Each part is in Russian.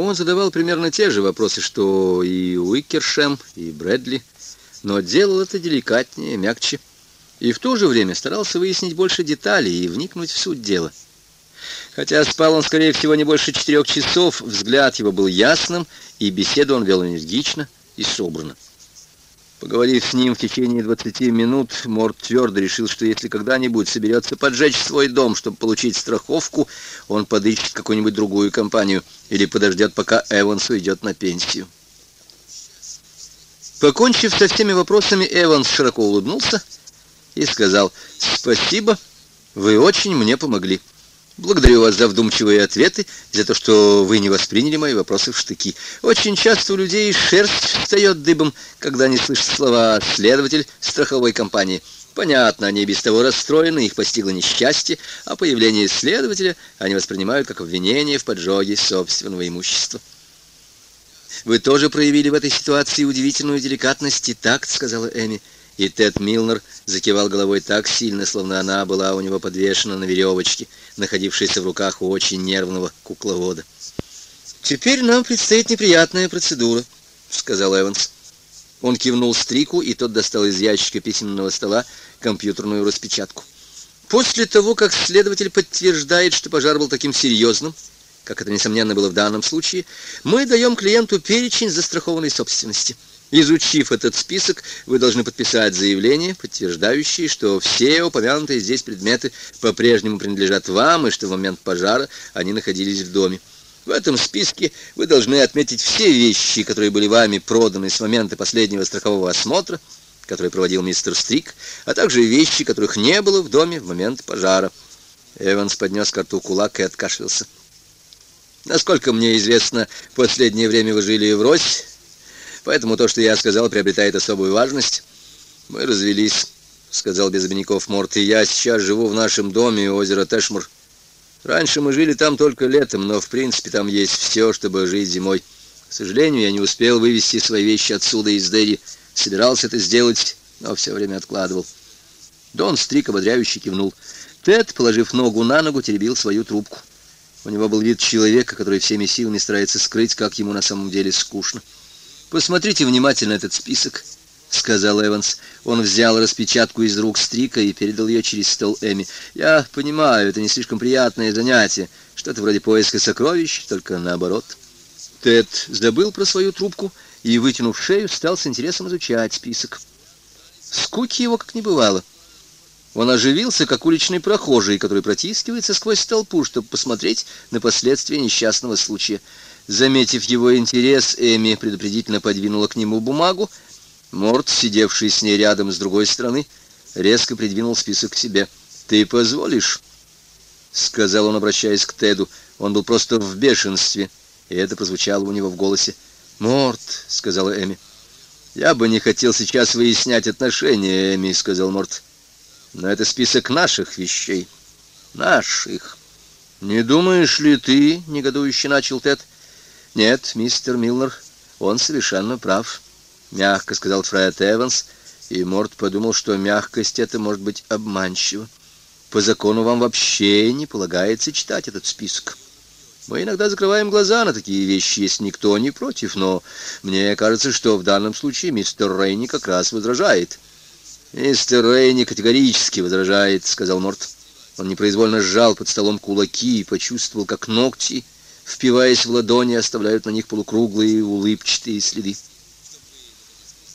Он задавал примерно те же вопросы, что и Уикершем, и Брэдли, но делал это деликатнее, мягче, и в то же время старался выяснить больше деталей и вникнуть в суть дела. Хотя спал он, скорее всего, не больше четырех часов, взгляд его был ясным, и беседу он вел энергично и собранно. Поговорив с ним в течение 20 минут, Морд твердо решил, что если когда-нибудь соберется поджечь свой дом, чтобы получить страховку, он подыщет какую-нибудь другую компанию или подождет, пока Эванс уйдет на пенсию. Покончив со всеми вопросами, Эванс широко улыбнулся и сказал «Спасибо, вы очень мне помогли». Благодарю вас за вдумчивые ответы, за то, что вы не восприняли мои вопросы в штыки. Очень часто у людей шерсть встает дыбом, когда они слышат слова «следователь страховой компании». Понятно, они без того расстроены, их постигло несчастье, а появление следователя они воспринимают как обвинение в поджоге собственного имущества. «Вы тоже проявили в этой ситуации удивительную деликатность и такт», — сказала Эми. И Тед Милнер закивал головой так сильно, словно она была у него подвешена на веревочке, находившейся в руках у очень нервного кукловода. «Теперь нам предстоит неприятная процедура», — сказал Эванс. Он кивнул Стрику, и тот достал из ящика письменного стола компьютерную распечатку. После того, как следователь подтверждает, что пожар был таким серьезным, как это, несомненно, было в данном случае, мы даем клиенту перечень застрахованной собственности — Изучив этот список, вы должны подписать заявление, подтверждающее, что все упомянутые здесь предметы по-прежнему принадлежат вам и что в момент пожара они находились в доме. В этом списке вы должны отметить все вещи, которые были вами проданы с момента последнего страхового осмотра, который проводил мистер Стрик, а также вещи, которых не было в доме в момент пожара. Эванс поднес к кулак и откашлялся. Насколько мне известно, в последнее время вы жили в Рось, Поэтому то, что я сказал, приобретает особую важность. Мы развелись, сказал без обиняков Морт, и я сейчас живу в нашем доме у озера Тэшмур. Раньше мы жили там только летом, но в принципе там есть все, чтобы жить зимой. К сожалению, я не успел вывести свои вещи отсюда из Дерри. Собирался это сделать, но все время откладывал. Дон Стрик ободряюще кивнул. Тед, положив ногу на ногу, теребил свою трубку. У него был вид человека, который всеми силами старается скрыть, как ему на самом деле скучно. «Посмотрите внимательно этот список», — сказал Эванс. Он взял распечатку из рук Стрика и передал ее через стол Эми. «Я понимаю, это не слишком приятное занятие. Что-то вроде поиска сокровищ, только наоборот». Тед забыл про свою трубку и, вытянув шею, стал с интересом изучать список. Скуки его как не бывало. Он оживился, как уличный прохожий, который протискивается сквозь толпу, чтобы посмотреть на последствия несчастного случая. Заметив его интерес, Эми предупредительно подвинула к нему бумагу. Морт, сидевший с ней рядом с другой стороны, резко придвинул список к себе. «Ты позволишь?» — сказал он, обращаясь к Теду. Он был просто в бешенстве, и это прозвучало у него в голосе. «Морт», — сказала Эми. «Я бы не хотел сейчас выяснять отношения, Эми», — сказал Морт. «Но это список наших вещей. Наших». «Не думаешь ли ты, — негодующе начал Тед, «Нет, мистер Милнер, он совершенно прав», — мягко сказал Фред Эванс, и Морд подумал, что мягкость это может быть обманчива. «По закону вам вообще не полагается читать этот список». Мы иногда закрываем глаза на такие вещи, если никто не против, но мне кажется, что в данном случае мистер Рейни как раз возражает. «Мистер Рейни категорически возражает», — сказал Морт. Он непроизвольно сжал под столом кулаки и почувствовал, как ногти впиваясь в ладони, оставляют на них полукруглые улыбчатые следы.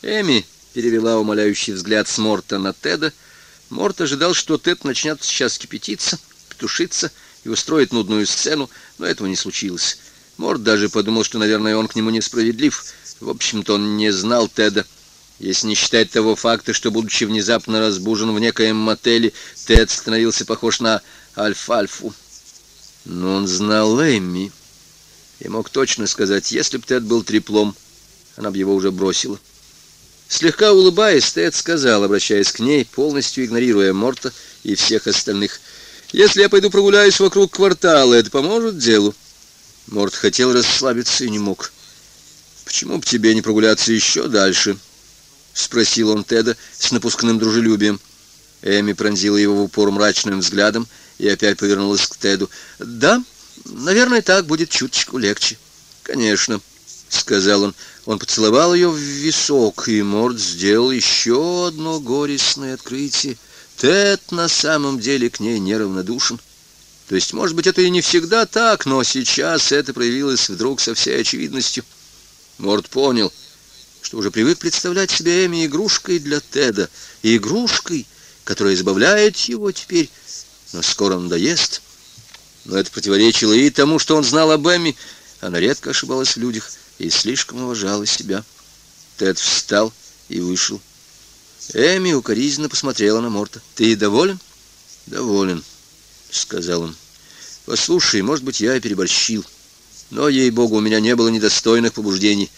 Эми перевела умоляющий взгляд с Морта на Теда. Морт ожидал, что Тед начнет сейчас кипятиться, петушиться и устроит нудную сцену, но этого не случилось. Морт даже подумал, что, наверное, он к нему несправедлив. В общем-то, он не знал Теда. Если не считать того факта, что, будучи внезапно разбужен в некоем мотеле, Тед становился похож на Альфальфу. Но он знал Эмми и мог точно сказать, если бы Тед был треплом, она бы его уже бросила. Слегка улыбаясь, Тед сказал, обращаясь к ней, полностью игнорируя Морта и всех остальных, «Если я пойду прогуляюсь вокруг квартала, это поможет делу?» Морт хотел расслабиться и не мог. «Почему бы тебе не прогуляться еще дальше?» — спросил он Теда с напускным дружелюбием. Эми пронзила его в упор мрачным взглядом и опять повернулась к Теду. «Да, наверное, так будет чуточку легче». «Конечно», — сказал он. Он поцеловал ее в висок, и Морд сделал еще одно горестное открытие. Тед на самом деле к ней неравнодушен. То есть, может быть, это и не всегда так, но сейчас это проявилось вдруг со всей очевидностью. Морд понял, что уже привык представлять себе Эми игрушкой для Теда, игрушкой, которая избавляет его теперь, но скоро он доест. Но это противоречило и тому, что он знал об Эми. Она редко ошибалась в людях и слишком уважала себя. Тед встал и вышел. Эми укоризненно посмотрела на Морта. «Ты доволен?» «Доволен», — сказал он. «Послушай, может быть, я и переборщил. Но, ей-богу, у меня не было недостойных побуждений.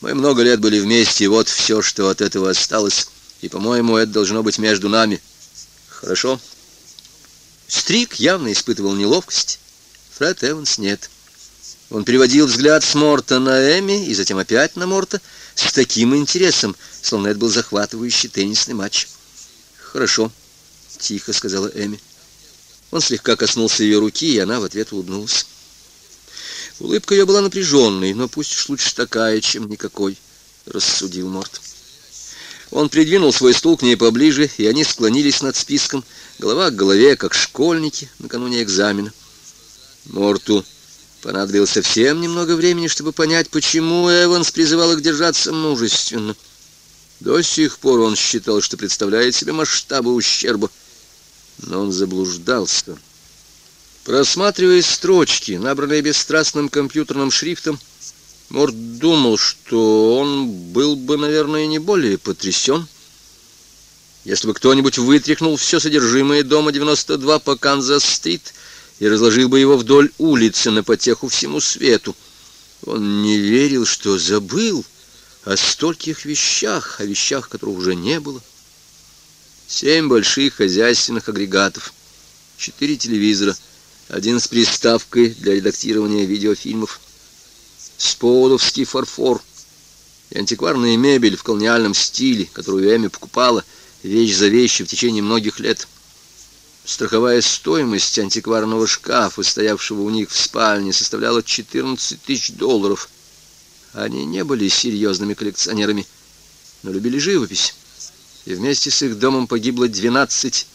Мы много лет были вместе, и вот все, что от этого осталось. И, по-моему, это должно быть между нами. Хорошо?» Стрик явно испытывал неловкость. Фред Эванс нет. Он переводил взгляд с Морта на Эми и затем опять на Морта с таким интересом, словно это был захватывающий теннисный матч. «Хорошо», — тихо сказала Эми. Он слегка коснулся ее руки, и она в ответ улыбнулась. Улыбка ее была напряженной, но пусть уж лучше такая, чем никакой, — рассудил Морт. Он придвинул свой стул к ней поближе, и они склонились над списком, голова к голове, как школьники накануне экзамена. Морту понадобилось совсем немного времени, чтобы понять, почему Эванс призывал их держаться мужественно. До сих пор он считал, что представляет себе масштабы ущерба, но он заблуждался. Просматривая строчки, набранные бесстрастным компьютерным шрифтом, Морд думал, что он был бы, наверное, не более потрясен, если бы кто-нибудь вытряхнул все содержимое дома 92 по Канзас-стрит и разложил бы его вдоль улицы на потеху всему свету. Он не верил, что забыл о стольких вещах, о вещах, которых уже не было. Семь больших хозяйственных агрегатов, четыре телевизора, один с приставкой для редактирования видеофильмов, споловский фарфор и антикварная мебель в колониальном стиле, которую Эми покупала вещь за вещью в течение многих лет. Страховая стоимость антикварного шкафа, стоявшего у них в спальне, составляла 14 тысяч долларов. Они не были серьезными коллекционерами, но любили живопись. И вместе с их домом погибло 12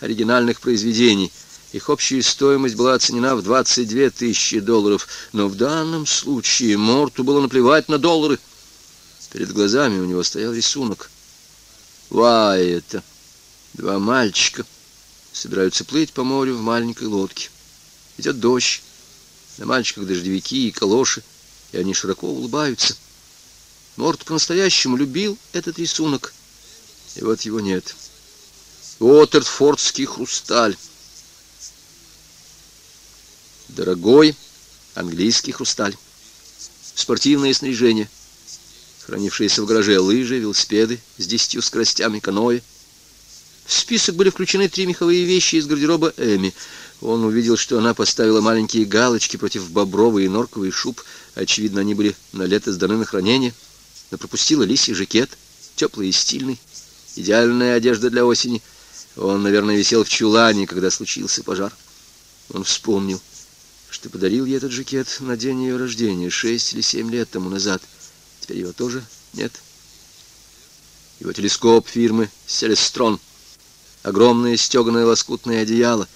оригинальных произведений. Их общая стоимость была оценена в 22 тысячи долларов, но в данном случае Морту было наплевать на доллары. Перед глазами у него стоял рисунок. Вай это! Два мальчика собираются плыть по морю в маленькой лодке. Идет дождь, на мальчиках дождевики и калоши, и они широко улыбаются. Морт по-настоящему любил этот рисунок, и вот его нет. Уотерфордский хрусталь. Дорогой английский хрусталь. Спортивное снаряжение, хранившиеся в гараже лыжи, велосипеды с десятью скоростями, каноэ, в список были включены три меховые вещи из гардероба Эми. Он увидел, что она поставила маленькие галочки против бобровой и норковой шуб. Очевидно, они были на лето сданы на хранение. Но пропустила лисий жакет, теплый и стильный. Идеальная одежда для осени. Он, наверное, висел в чулане, когда случился пожар. Он вспомнил, что подарил ей этот жакет на день ее рождения, шесть или семь лет тому назад. Теперь его тоже нет. Его телескоп фирмы «Селестрон» огромное стеганое лоскутное одеяло,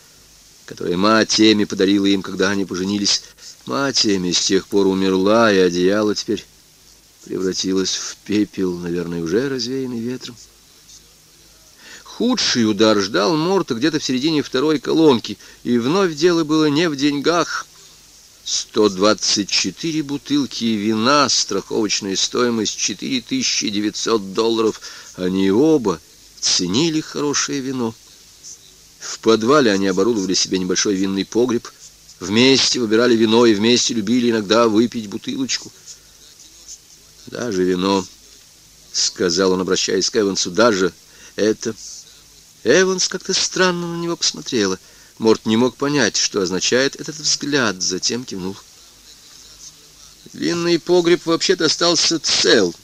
которое мать Эми подарила им, когда они поженились. Мать Эми с тех пор умерла, и одеяло теперь превратилось в пепел, наверное, уже развеянный ветром. Худший удар ждал Морта где-то в середине второй колонки, и вновь дело было не в деньгах. 124 бутылки вина, страховочная стоимость 4900 долларов. Они оба ценили хорошее вино. В подвале они оборудовали себе небольшой винный погреб, вместе выбирали вино и вместе любили иногда выпить бутылочку. Даже вино, сказал он, обращаясь к Эвансу, даже это... Эванс как-то странно на него посмотрела. Морт не мог понять, что означает этот взгляд, затем кивнул. Винный погреб вообще-то остался цел,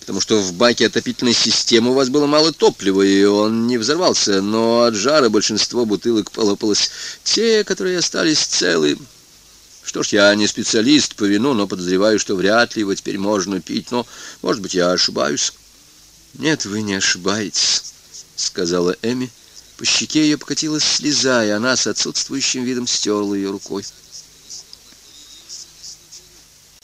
потому что в баке отопительной системы у вас было мало топлива, и он не взорвался, но от жара большинство бутылок полопалось. Те, которые остались целы... Что ж, я не специалист по вину, но подозреваю, что вряд ли его теперь можно пить, но, может быть, я ошибаюсь. «Нет, вы не ошибаетесь», — сказала Эми, — по щеке ее покатилась слеза, и она с отсутствующим видом стерла ее рукой.